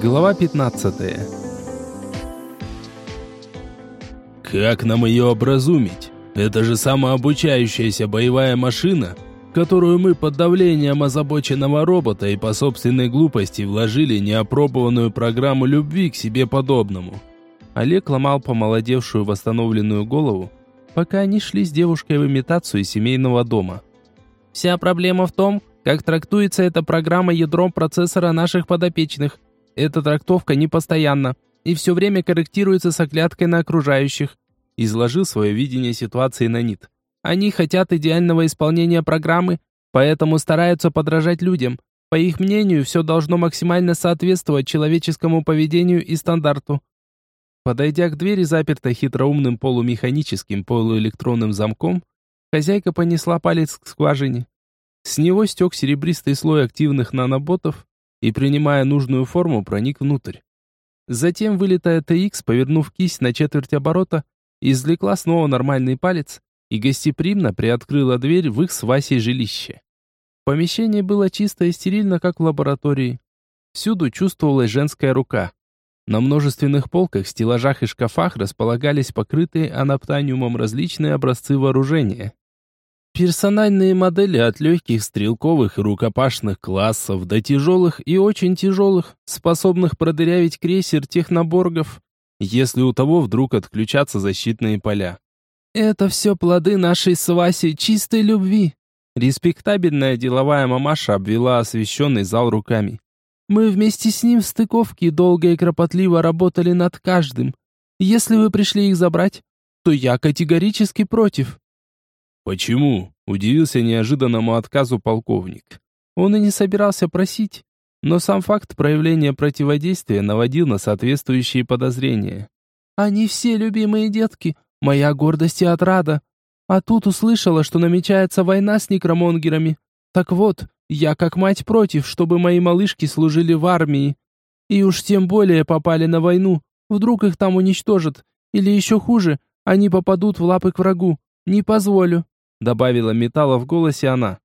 Глава 15 Как нам ее образумить? Это же самообучающаяся боевая машина, которую мы под давлением озабоченного робота и по собственной глупости вложили неопробованную программу любви к себе подобному. Олег ломал помолодевшую восстановленную голову, пока они шли с девушкой в имитацию семейного дома. Вся проблема в том, как трактуется эта программа ядром процессора наших подопечных. Эта трактовка непостоянна и все время корректируется с оглядкой на окружающих. Изложил свое видение ситуации на НИТ. Они хотят идеального исполнения программы, поэтому стараются подражать людям. По их мнению, все должно максимально соответствовать человеческому поведению и стандарту. Подойдя к двери, запертой хитроумным полумеханическим полуэлектронным замком, хозяйка понесла палец к скважине. С него стек серебристый слой активных наноботов, и, принимая нужную форму, проник внутрь. Затем вылетая TX, повернув кисть на четверть оборота, извлекла снова нормальный палец и гостеприимно приоткрыла дверь в их с Васей жилище. Помещение было чисто и стерильно, как в лаборатории. Всюду чувствовалась женская рука. На множественных полках, стеллажах и шкафах располагались покрытые анаптаниумом различные образцы вооружения. Персональные модели от легких стрелковых и рукопашных классов до тяжелых и очень тяжелых, способных продырявить крейсер техноборгов, если у того вдруг отключатся защитные поля. Это все плоды нашей с Васей чистой любви. Респектабельная деловая мамаша обвела освещенный зал руками. Мы вместе с ним в стыковке долго и кропотливо работали над каждым. Если вы пришли их забрать, то я категорически против. «Почему?» – удивился неожиданному отказу полковник. Он и не собирался просить, но сам факт проявления противодействия наводил на соответствующие подозрения. «Они все любимые детки, моя гордость и отрада. А тут услышала, что намечается война с некромонгерами. Так вот, я как мать против, чтобы мои малышки служили в армии. И уж тем более попали на войну. Вдруг их там уничтожат. Или еще хуже, они попадут в лапы к врагу. Не позволю добавила металла в голосе она.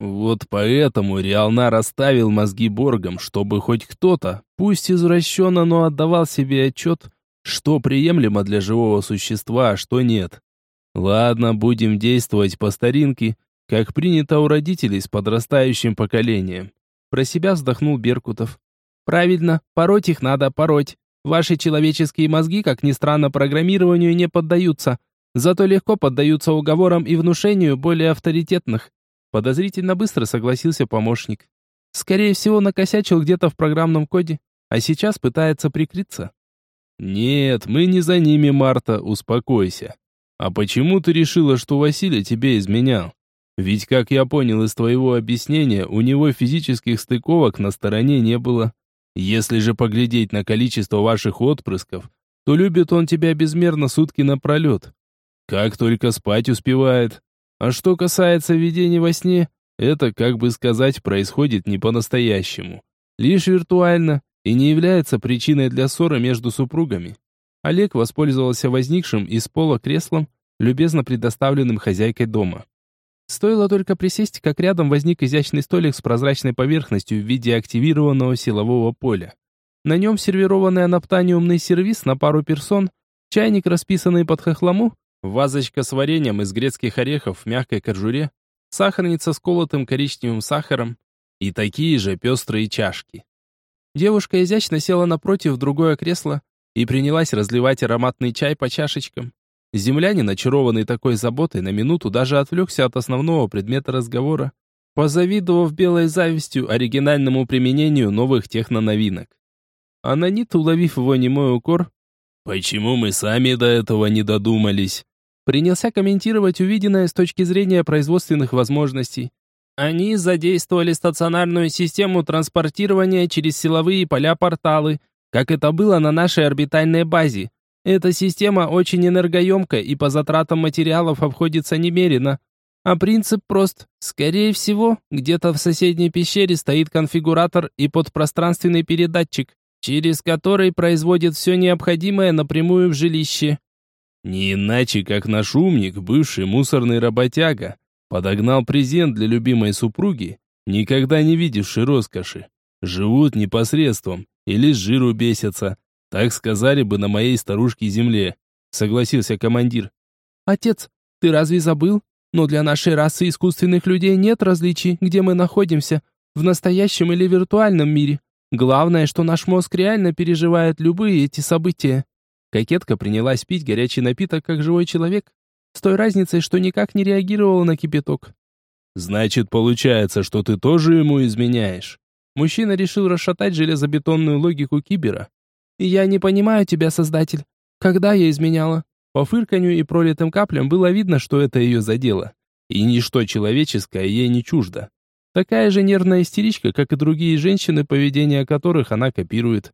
Вот поэтому Реалнар оставил мозги Боргам, чтобы хоть кто-то, пусть извращенно, но отдавал себе отчет, что приемлемо для живого существа, а что нет. Ладно, будем действовать по старинке, как принято у родителей с подрастающим поколением. Про себя вздохнул Беркутов. Правильно, пороть их надо пороть. Ваши человеческие мозги, как ни странно, программированию не поддаются зато легко поддаются уговорам и внушению более авторитетных. Подозрительно быстро согласился помощник. Скорее всего, накосячил где-то в программном коде, а сейчас пытается прикрыться. Нет, мы не за ними, Марта, успокойся. А почему ты решила, что Василий тебе изменял? Ведь, как я понял из твоего объяснения, у него физических стыковок на стороне не было. Если же поглядеть на количество ваших отпрысков, то любит он тебя безмерно сутки напролет. Как только спать успевает. А что касается видений во сне, это, как бы сказать, происходит не по-настоящему. Лишь виртуально и не является причиной для ссоры между супругами. Олег воспользовался возникшим из пола креслом, любезно предоставленным хозяйкой дома. Стоило только присесть, как рядом возник изящный столик с прозрачной поверхностью в виде активированного силового поля. На нем сервированный анаптаниумный сервис на пару персон, чайник, расписанный под хохлому, Вазочка с вареньем из грецких орехов в мягкой кожуре, сахарница с колотым коричневым сахаром и такие же пестрые чашки. Девушка изящно села напротив в другое кресло и принялась разливать ароматный чай по чашечкам. Землянин, очарованный такой заботой, на минуту даже отвлекся от основного предмета разговора, позавидовав белой завистью оригинальному применению новых техноновинок. Ананит, уловив его немой укор, «Почему мы сами до этого не додумались?» Принялся комментировать увиденное с точки зрения производственных возможностей. Они задействовали стационарную систему транспортирования через силовые поля-порталы, как это было на нашей орбитальной базе. Эта система очень энергоемка и по затратам материалов обходится немерено. А принцип прост. Скорее всего, где-то в соседней пещере стоит конфигуратор и подпространственный передатчик, через который производит все необходимое напрямую в жилище. Не иначе, как наш умник, бывший мусорный работяга, подогнал презент для любимой супруги, никогда не видевший роскоши. живут непосредством или с жиру бесятся. Так сказали бы на моей старушке земле, согласился командир. Отец, ты разве забыл? Но для нашей расы искусственных людей нет различий, где мы находимся, в настоящем или виртуальном мире. Главное, что наш мозг реально переживает любые эти события. Кокетка принялась пить горячий напиток, как живой человек, с той разницей, что никак не реагировала на кипяток. «Значит, получается, что ты тоже ему изменяешь?» Мужчина решил расшатать железобетонную логику кибера. «Я не понимаю тебя, Создатель. Когда я изменяла?» По фырканью и пролитым каплям было видно, что это ее задело. И ничто человеческое ей не чуждо. Такая же нервная истеричка, как и другие женщины, поведение которых она копирует.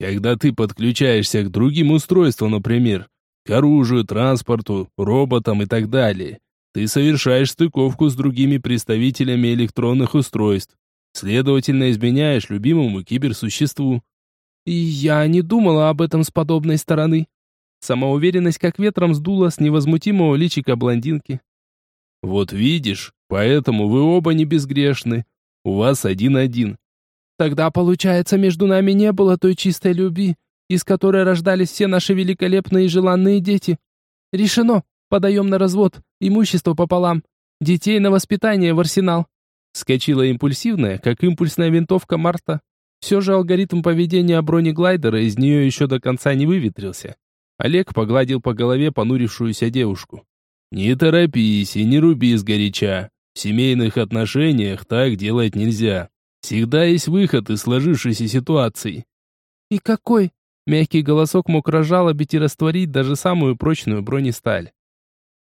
Когда ты подключаешься к другим устройствам, например, к оружию, транспорту, роботам и так далее, ты совершаешь стыковку с другими представителями электронных устройств. Следовательно, изменяешь любимому киберсуществу. И я не думала об этом с подобной стороны. Самоуверенность как ветром сдула с невозмутимого личика блондинки. Вот видишь, поэтому вы оба не безгрешны. У вас один-один. Тогда, получается, между нами не было той чистой любви, из которой рождались все наши великолепные и желанные дети. Решено. Подаем на развод, имущество пополам. Детей на воспитание в арсенал. Скочила импульсивная, как импульсная винтовка Марта. Все же алгоритм поведения бронеглайдера из нее еще до конца не выветрился. Олег погладил по голове понурившуюся девушку. «Не торопись и не руби сгоряча. В семейных отношениях так делать нельзя. Всегда есть выход из сложившейся ситуации». «И какой?» Мягкий голосок мог разжалобить и растворить даже самую прочную бронесталь.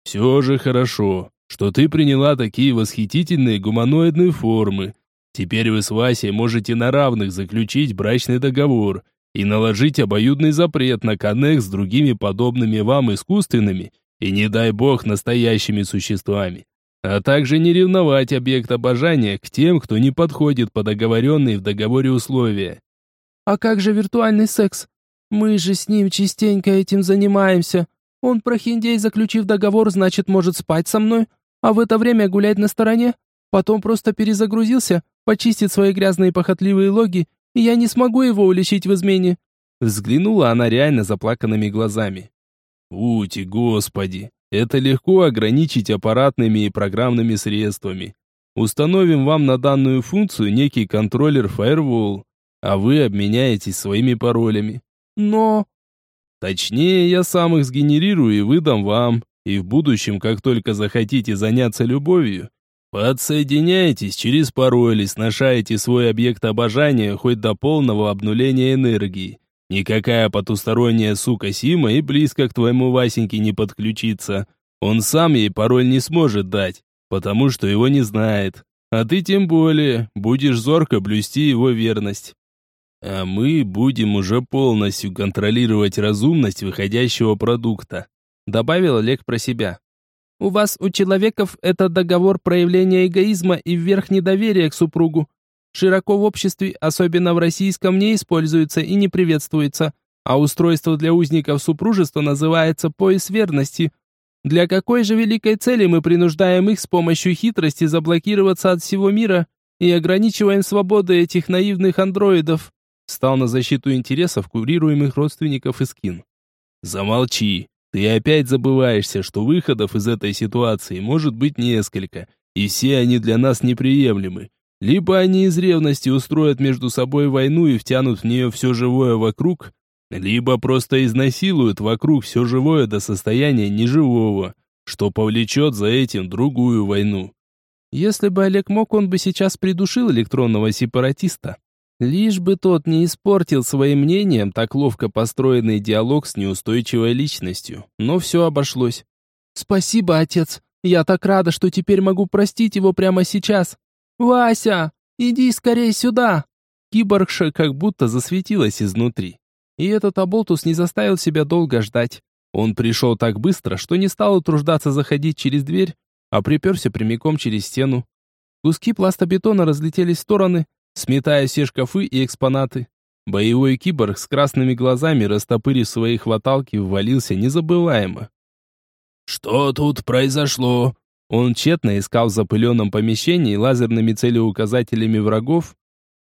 «Все же хорошо, что ты приняла такие восхитительные гуманоидные формы. Теперь вы с Васей можете на равных заключить брачный договор и наложить обоюдный запрет на коннект с другими подобными вам искусственными и, не дай бог, настоящими существами а также не ревновать объект обожания к тем, кто не подходит под договоренные в договоре условия. А как же виртуальный секс? Мы же с ним частенько этим занимаемся. Он прохиндей, заключив договор, значит, может спать со мной, а в это время гулять на стороне. Потом просто перезагрузился, почистит свои грязные похотливые логи, и я не смогу его уличить в измене. Взглянула она реально заплаканными глазами. «Ути, господи! Это легко ограничить аппаратными и программными средствами. Установим вам на данную функцию некий контроллер Firewall, а вы обменяетесь своими паролями. Но... Точнее, я сам их сгенерирую и выдам вам. И в будущем, как только захотите заняться любовью, подсоединяйтесь через пароль и сношаете свой объект обожания хоть до полного обнуления энергии. Никакая потусторонняя сука Сима и близко к твоему Васеньке не подключится. Он сам ей пароль не сможет дать, потому что его не знает. А ты тем более будешь зорко блюсти его верность. А мы будем уже полностью контролировать разумность выходящего продукта», добавил Олег про себя. «У вас, у человеков, это договор проявления эгоизма и вверх недоверия к супругу широко в обществе, особенно в российском, не используется и не приветствуется, а устройство для узников супружества называется пояс верности. Для какой же великой цели мы принуждаем их с помощью хитрости заблокироваться от всего мира и ограничиваем свободы этих наивных андроидов? Стал на защиту интересов курируемых родственников Искин. Замолчи. Ты опять забываешься, что выходов из этой ситуации может быть несколько, и все они для нас неприемлемы. Либо они из ревности устроят между собой войну и втянут в нее все живое вокруг, либо просто изнасилуют вокруг все живое до состояния неживого, что повлечет за этим другую войну. Если бы Олег мог, он бы сейчас придушил электронного сепаратиста. Лишь бы тот не испортил своим мнением так ловко построенный диалог с неустойчивой личностью. Но все обошлось. «Спасибо, отец. Я так рада, что теперь могу простить его прямо сейчас. «Вася, иди скорее сюда!» Киборгша как будто засветилась изнутри. И этот оболтус не заставил себя долго ждать. Он пришел так быстро, что не стал утруждаться заходить через дверь, а приперся прямиком через стену. Куски пластобетона разлетелись в стороны, сметая все шкафы и экспонаты. Боевой киборг с красными глазами, растопырив свои хваталки, ввалился незабываемо. «Что тут произошло?» Он тщетно искал в запыленном помещении лазерными целеуказателями врагов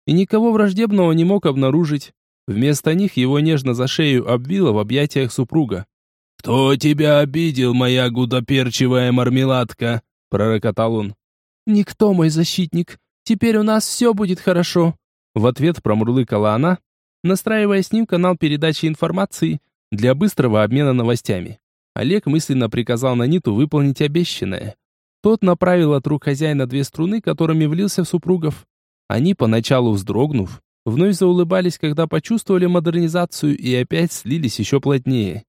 и никого враждебного не мог обнаружить. Вместо них его нежно за шею обвила в объятиях супруга. «Кто тебя обидел, моя гудоперчивая мармеладка?» – пророкотал он. «Никто, мой защитник. Теперь у нас все будет хорошо». В ответ промурлыкала она, настраивая с ним канал передачи информации для быстрого обмена новостями. Олег мысленно приказал Наниту выполнить обещанное. Тот направил от рук хозяина две струны, которыми влился в супругов. Они, поначалу вздрогнув, вновь заулыбались, когда почувствовали модернизацию и опять слились еще плотнее.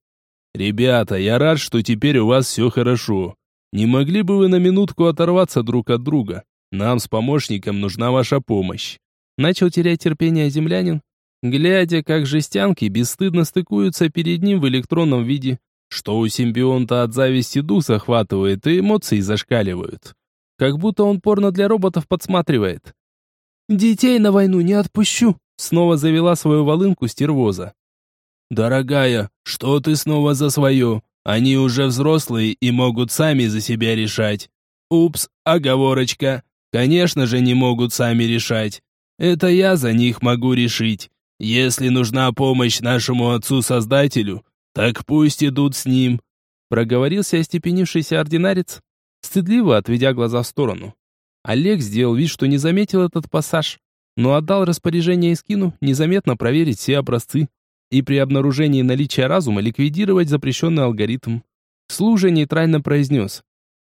«Ребята, я рад, что теперь у вас все хорошо. Не могли бы вы на минутку оторваться друг от друга? Нам с помощником нужна ваша помощь». Начал терять терпение землянин, глядя, как жестянки бесстыдно стыкуются перед ним в электронном виде, что у симбионта от зависти дух захватывает и эмоции зашкаливают. Как будто он порно для роботов подсматривает. «Детей на войну не отпущу!» Снова завела свою волынку стервоза. «Дорогая, что ты снова за свое? Они уже взрослые и могут сами за себя решать. Упс, оговорочка. Конечно же не могут сами решать. Это я за них могу решить. Если нужна помощь нашему отцу-создателю, так пусть идут с ним», проговорился остепенившийся ординарец, стыдливо отведя глаза в сторону. Олег сделал вид, что не заметил этот пассаж, но отдал распоряжение Искину незаметно проверить все образцы и при обнаружении наличия разума ликвидировать запрещенный алгоритм. Служа нейтрально произнес.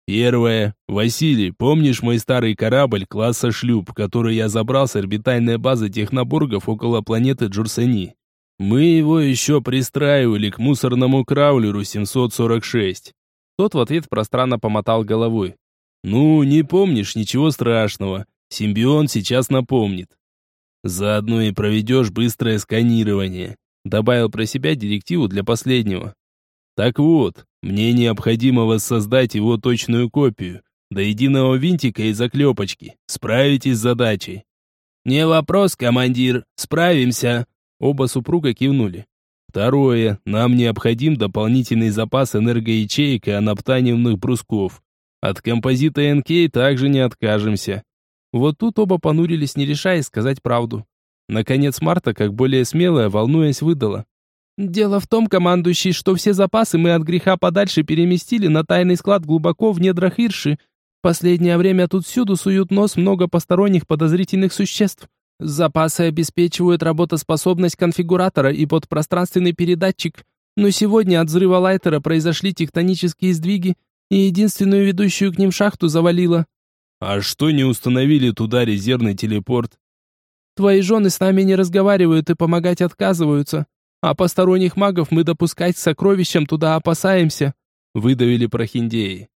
«Первое. Василий, помнишь мой старый корабль класса «Шлюп», который я забрал с орбитальной базы технобургов около планеты Джурсани? Мы его еще пристраивали к мусорному краулеру 746». Тот в ответ пространно помотал головой. «Ну, не помнишь, ничего страшного. Симбион сейчас напомнит. Заодно и проведешь быстрое сканирование», добавил про себя директиву для последнего. «Так вот, мне необходимо воссоздать его точную копию, до единого винтика и заклепочки. Справитесь с задачей». «Не вопрос, командир, справимся», Оба супруга кивнули. Второе. Нам необходим дополнительный запас энергоячеек и анаптаниумных брусков. От композита НК также не откажемся. Вот тут оба понурились, не решаясь сказать правду. Наконец Марта, как более смелая, волнуясь, выдала. «Дело в том, командующий, что все запасы мы от греха подальше переместили на тайный склад глубоко в недрах Ирши. Последнее время тут всюду суют нос много посторонних подозрительных существ. Запасы обеспечивают работоспособность конфигуратора и подпространственный передатчик, но сегодня от взрыва лайтера произошли тектонические сдвиги, и единственную ведущую к ним шахту завалило. А что не установили туда резервный телепорт? Твои жены с нами не разговаривают и помогать отказываются, а посторонних магов мы допускать к сокровищам туда опасаемся, выдавили прохиндеи.